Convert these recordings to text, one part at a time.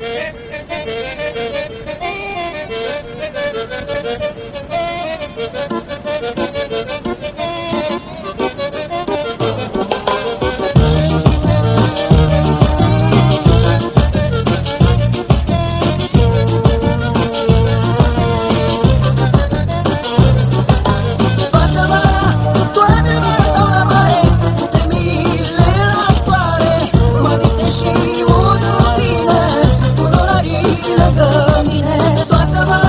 É. mine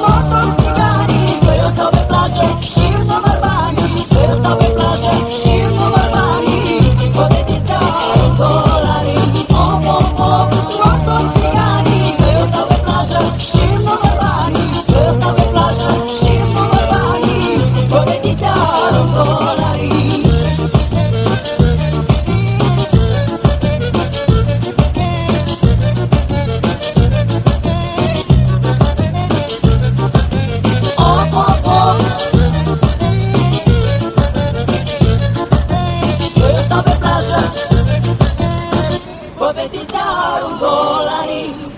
Mama. dolari